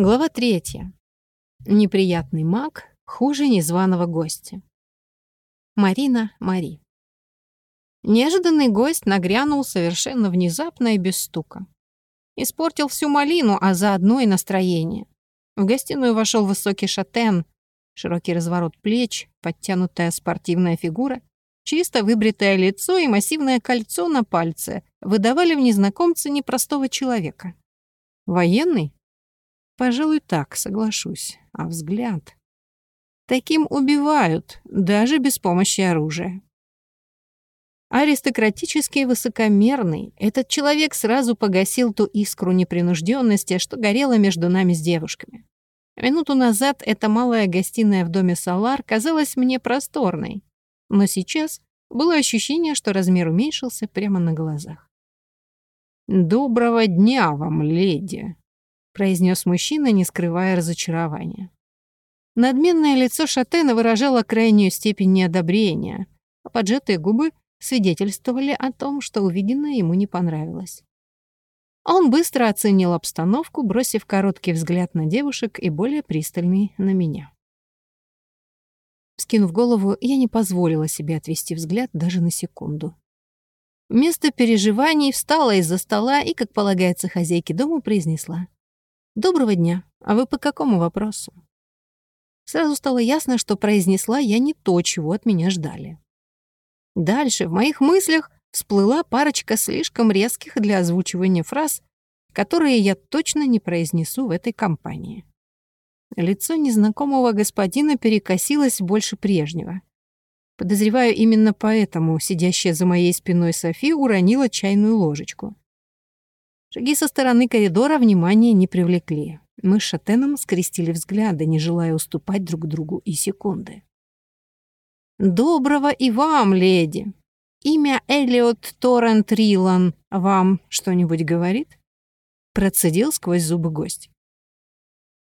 Глава третья. Неприятный маг хуже незваного гостя. Марина Мари. Неожиданный гость нагрянул совершенно внезапно и без стука. Испортил всю малину, а заодно и настроение. В гостиную вошел высокий шатен, широкий разворот плеч, подтянутая спортивная фигура, чисто выбритое лицо и массивное кольцо на пальце выдавали в незнакомце непростого человека. Военный? Пожалуй, так, соглашусь. А взгляд... Таким убивают, даже без помощи оружия. Аристократический и высокомерный, этот человек сразу погасил ту искру непринужденности, что горела между нами с девушками. Минуту назад эта малая гостиная в доме Салар казалась мне просторной, но сейчас было ощущение, что размер уменьшился прямо на глазах. «Доброго дня вам, леди!» Произнес мужчина, не скрывая разочарования. Надменное лицо Шатена выражало крайнюю степень неодобрения, а поджатые губы свидетельствовали о том, что увиденное ему не понравилось. Он быстро оценил обстановку, бросив короткий взгляд на девушек и более пристальный на меня. Скинув голову, я не позволила себе отвести взгляд даже на секунду. Вместо переживаний встала из-за стола и, как полагается хозяйке дома, произнесла. «Доброго дня. А вы по какому вопросу?» Сразу стало ясно, что произнесла я не то, чего от меня ждали. Дальше в моих мыслях всплыла парочка слишком резких для озвучивания фраз, которые я точно не произнесу в этой компании. Лицо незнакомого господина перекосилось больше прежнего. Подозреваю, именно поэтому сидящая за моей спиной Софи уронила чайную ложечку. Шаги со стороны коридора внимания не привлекли. Мы с Шатеном скрестили взгляды, не желая уступать друг другу и секунды. «Доброго и вам, леди! Имя Элиот Торрент Рилан вам что-нибудь говорит?» Процедил сквозь зубы гость.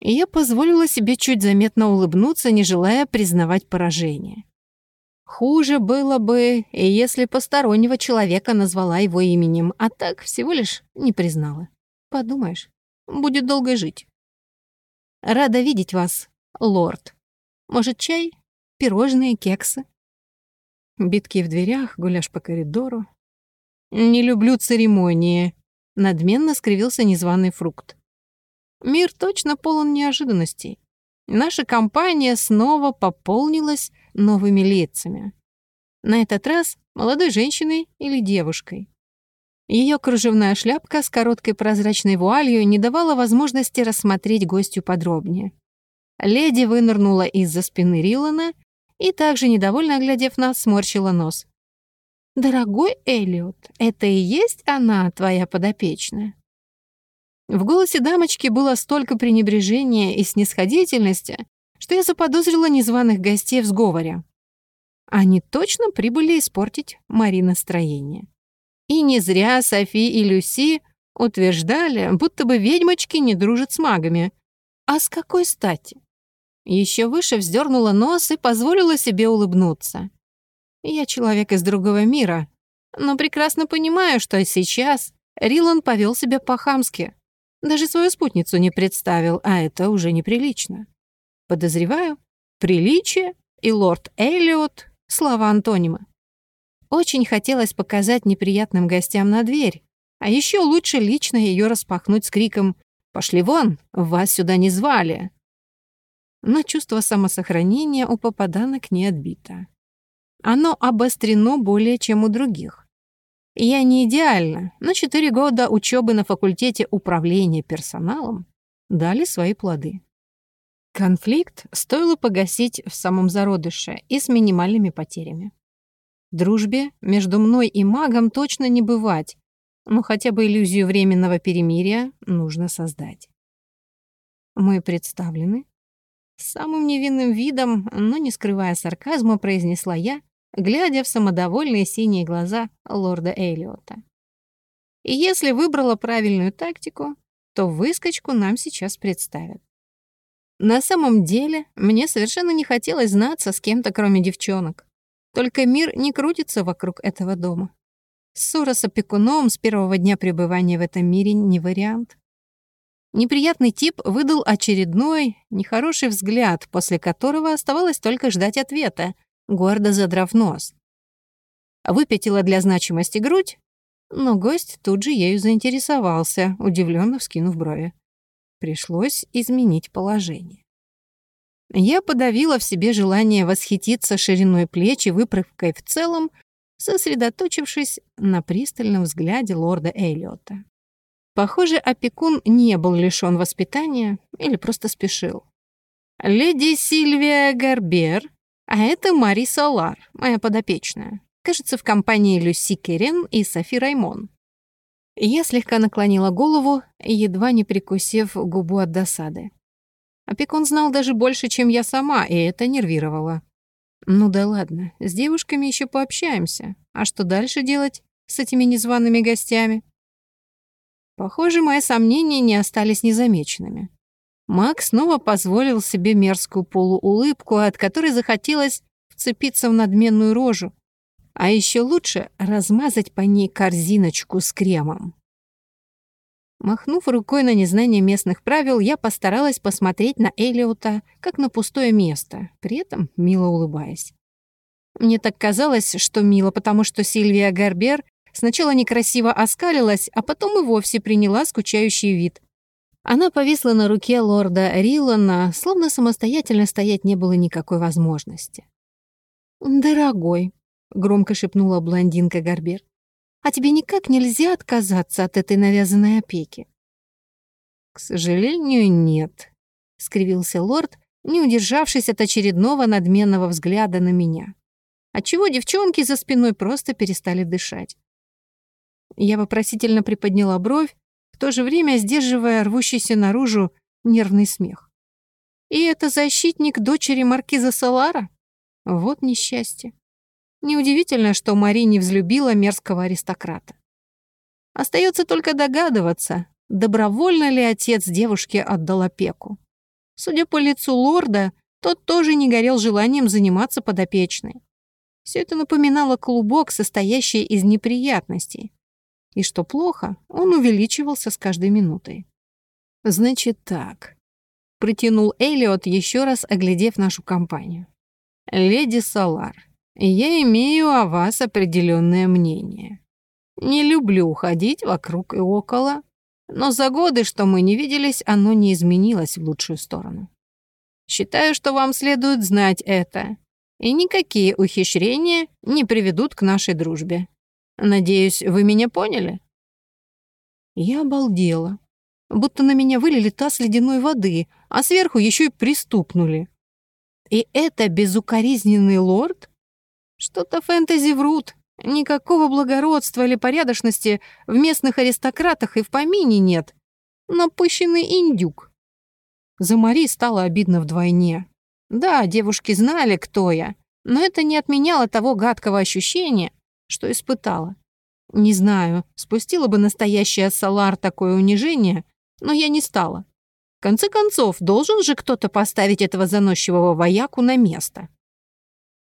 И я позволила себе чуть заметно улыбнуться, не желая признавать поражение. Хуже было бы, если постороннего человека назвала его именем, а так всего лишь не признала. Подумаешь, будет долго жить. Рада видеть вас, лорд. Может, чай, пирожные, кексы? Битки в дверях, гуляш по коридору. Не люблю церемонии. Надменно скривился незваный фрукт. Мир точно полон неожиданностей. Наша компания снова пополнилась новыми лицами. На этот раз молодой женщиной или девушкой. Ее кружевная шляпка с короткой прозрачной вуалью не давала возможности рассмотреть гостю подробнее. Леди вынырнула из-за спины Рилана и также, недовольно оглядев нас, сморщила нос. «Дорогой Элliot, это и есть она, твоя подопечная?» В голосе дамочки было столько пренебрежения и снисходительности, что я заподозрила незваных гостей в сговоре. Они точно прибыли испортить Мари настроение. И не зря Софи и Люси утверждали, будто бы ведьмочки не дружат с магами. А с какой стати? Еще выше вздернула нос и позволила себе улыбнуться. Я человек из другого мира, но прекрасно понимаю, что сейчас Рилан повел себя по-хамски. Даже свою спутницу не представил, а это уже неприлично. Подозреваю, приличие и лорд Эллиот — слова антонимы. Очень хотелось показать неприятным гостям на дверь, а еще лучше лично ее распахнуть с криком «Пошли вон, вас сюда не звали!» Но чувство самосохранения у попаданок не отбито. Оно обострено более чем у других. Я не идеальна, но четыре года учебы на факультете управления персоналом дали свои плоды. Конфликт стоило погасить в самом зародыше и с минимальными потерями. Дружбе между мной и магом точно не бывать, но хотя бы иллюзию временного перемирия нужно создать. Мы представлены. Самым невинным видом, но не скрывая сарказма, произнесла я, глядя в самодовольные синие глаза лорда Эллиота. И если выбрала правильную тактику, то выскочку нам сейчас представят. На самом деле, мне совершенно не хотелось знаться с кем-то, кроме девчонок. Только мир не крутится вокруг этого дома. Ссора с опекуном с первого дня пребывания в этом мире не вариант. Неприятный тип выдал очередной, нехороший взгляд, после которого оставалось только ждать ответа, гордо задрав нос. Выпятила для значимости грудь, но гость тут же ею заинтересовался, удивленно вскинув брови. Пришлось изменить положение. Я подавила в себе желание восхититься шириной плеч и выправкой в целом, сосредоточившись на пристальном взгляде лорда Эллиота. Похоже, опекун не был лишён воспитания или просто спешил. «Леди Сильвия Гарбер, а это Мари Солар, моя подопечная. Кажется, в компании Люси Керен и Софи Раймон». Я слегка наклонила голову, едва не прикусив губу от досады. Опекун знал даже больше, чем я сама, и это нервировало. Ну да ладно, с девушками еще пообщаемся. А что дальше делать с этими незваными гостями? Похоже, мои сомнения не остались незамеченными. Мак снова позволил себе мерзкую полуулыбку, от которой захотелось вцепиться в надменную рожу, а еще лучше размазать по ней корзиночку с кремом. Махнув рукой на незнание местных правил, я постаралась посмотреть на Элиота как на пустое место, при этом мило улыбаясь. Мне так казалось, что мило, потому что Сильвия Гарбер Сначала некрасиво оскалилась, а потом и вовсе приняла скучающий вид. Она повисла на руке лорда Рилана, словно самостоятельно стоять не было никакой возможности. «Дорогой», — громко шепнула блондинка Гарбер, «а тебе никак нельзя отказаться от этой навязанной опеки?» «К сожалению, нет», — скривился лорд, не удержавшись от очередного надменного взгляда на меня. Отчего девчонки за спиной просто перестали дышать. Я вопросительно приподняла бровь, в то же время сдерживая рвущийся наружу нервный смех. И это защитник дочери маркиза Салара? Вот несчастье. Неудивительно, что Мари не взлюбила мерзкого аристократа. Остается только догадываться, добровольно ли отец девушки отдал опеку. Судя по лицу лорда, тот тоже не горел желанием заниматься подопечной. Все это напоминало клубок, состоящий из неприятностей, и что плохо, он увеличивался с каждой минутой. «Значит так», — протянул Элиот, еще раз оглядев нашу компанию. «Леди Салар, я имею о вас определенное мнение. Не люблю ходить вокруг и около, но за годы, что мы не виделись, оно не изменилось в лучшую сторону. Считаю, что вам следует знать это, и никакие ухищрения не приведут к нашей дружбе. Надеюсь, вы меня поняли?» Я обалдела. Будто на меня вылили таз ледяной воды, а сверху еще и приступнули. И это безукоризненный лорд? Что-то фэнтези врут. Никакого благородства или порядочности в местных аристократах и в помине нет. Напыщенный индюк. За Мари стало обидно вдвойне. Да, девушки знали, кто я, но это не отменяло того гадкого ощущения, что испытала. Не знаю, спустила бы настоящая Салар такое унижение, но я не стала. В конце концов, должен же кто-то поставить этого заносчивого вояку на место.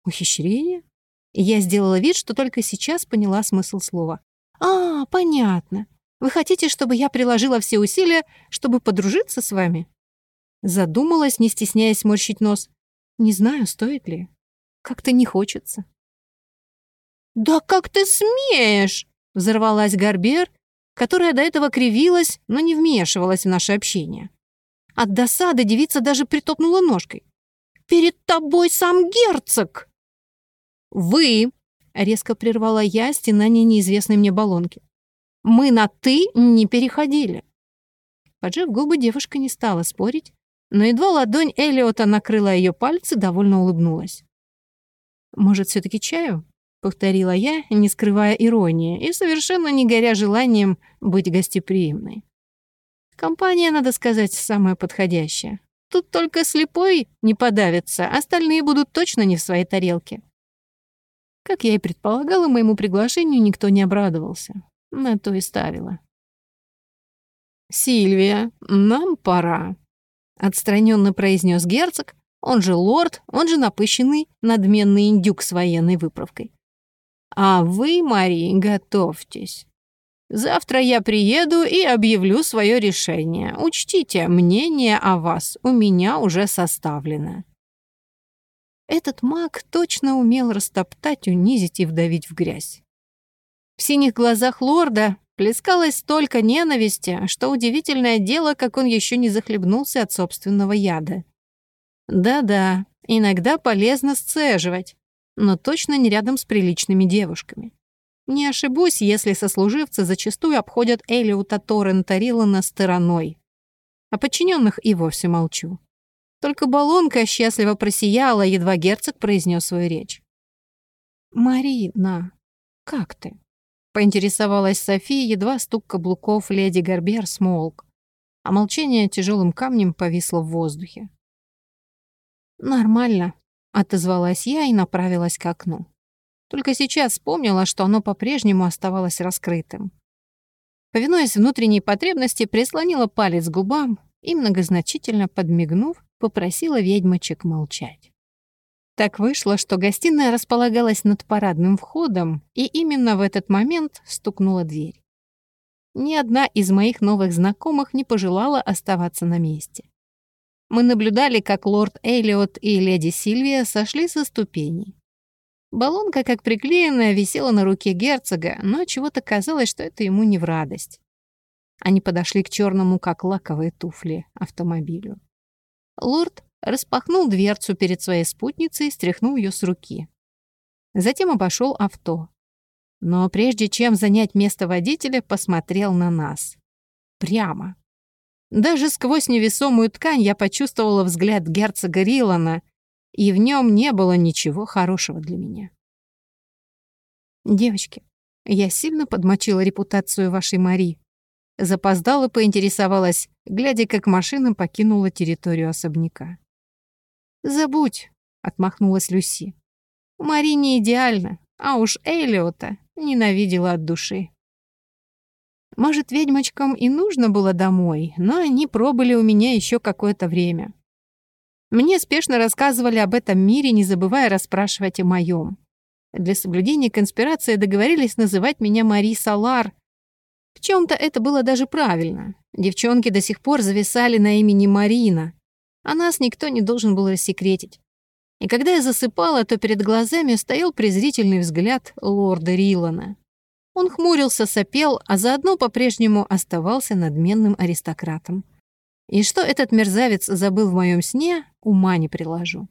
Ухищрение? Я сделала вид, что только сейчас поняла смысл слова. «А, понятно. Вы хотите, чтобы я приложила все усилия, чтобы подружиться с вами?» Задумалась, не стесняясь морщить нос. «Не знаю, стоит ли. Как-то не хочется». «Да как ты смеешь?» — взорвалась Гарбер, которая до этого кривилась, но не вмешивалась в наше общение. От досады девица даже притопнула ножкой. «Перед тобой сам герцог!» «Вы!» — резко прервала я стенание неизвестной мне баллонки. «Мы на «ты» не переходили». Поджав губы, девушка не стала спорить, но едва ладонь Элиота накрыла ее пальцы, довольно улыбнулась. «Может, все таки чаю?» — повторила я, не скрывая иронии и совершенно не горя желанием быть гостеприимной. Компания, надо сказать, самая подходящая. Тут только слепой не подавится, остальные будут точно не в своей тарелке. Как я и предполагала, моему приглашению никто не обрадовался. На то и ставила. «Сильвия, нам пора», — отстраненно произнес герцог, он же лорд, он же напыщенный, надменный индюк с военной выправкой. А вы, Мари, готовьтесь. Завтра я приеду и объявлю свое решение. Учтите, мнение о вас у меня уже составлено». Этот маг точно умел растоптать, унизить и вдавить в грязь. В синих глазах лорда плескалось столько ненависти, что удивительное дело, как он еще не захлебнулся от собственного яда. Да-да, иногда полезно сцеживать, но точно не рядом с приличными девушками. Не ошибусь, если сослуживцы зачастую обходят Элиота Торрента Рилана стороной. О подчиненных и вовсе молчу. Только баллонка счастливо просияла, едва герцог произнес свою речь. «Марина, как ты?» — поинтересовалась София, едва стук каблуков леди Гарбер смолк, а молчание тяжелым камнем повисло в воздухе. «Нормально», — отозвалась я и направилась к окну. Только сейчас вспомнила, что оно по-прежнему оставалось раскрытым. Повинуясь внутренней потребности, прислонила палец к губам и, многозначительно подмигнув, попросила ведьмочек молчать. Так вышло, что гостиная располагалась над парадным входом, и именно в этот момент стукнула дверь. Ни одна из моих новых знакомых не пожелала оставаться на месте. Мы наблюдали, как лорд Эллиот и леди Сильвия сошли со ступеней. Баллонка, как приклеенная, висела на руке герцога, но чего-то казалось, что это ему не в радость. Они подошли к черному, как лаковые туфли, автомобилю. Лорд распахнул дверцу перед своей спутницей и стряхнул ее с руки. Затем обошел авто. Но прежде чем занять место водителя, посмотрел на нас. Прямо. Даже сквозь невесомую ткань я почувствовала взгляд герцога Рилана, и в нем не было ничего хорошего для меня. «Девочки, я сильно подмочила репутацию вашей Мари». Запоздала поинтересовалась, глядя, как машина покинула территорию особняка. «Забудь», — отмахнулась Люси. «Мари не идеальна, а уж Эйлиота ненавидела от души». Может, ведьмочкам и нужно было домой, но они пробыли у меня еще какое-то время. Мне спешно рассказывали об этом мире, не забывая расспрашивать о моем. Для соблюдения конспирации договорились называть меня Мари Салар. В чем то это было даже правильно. Девчонки до сих пор зависали на имени Марина, а нас никто не должен был рассекретить. И когда я засыпала, то перед глазами стоял презрительный взгляд лорда Рилана. Он хмурился, сопел, а заодно по-прежнему оставался надменным аристократом. И что этот мерзавец забыл в моем сне, ума не приложу.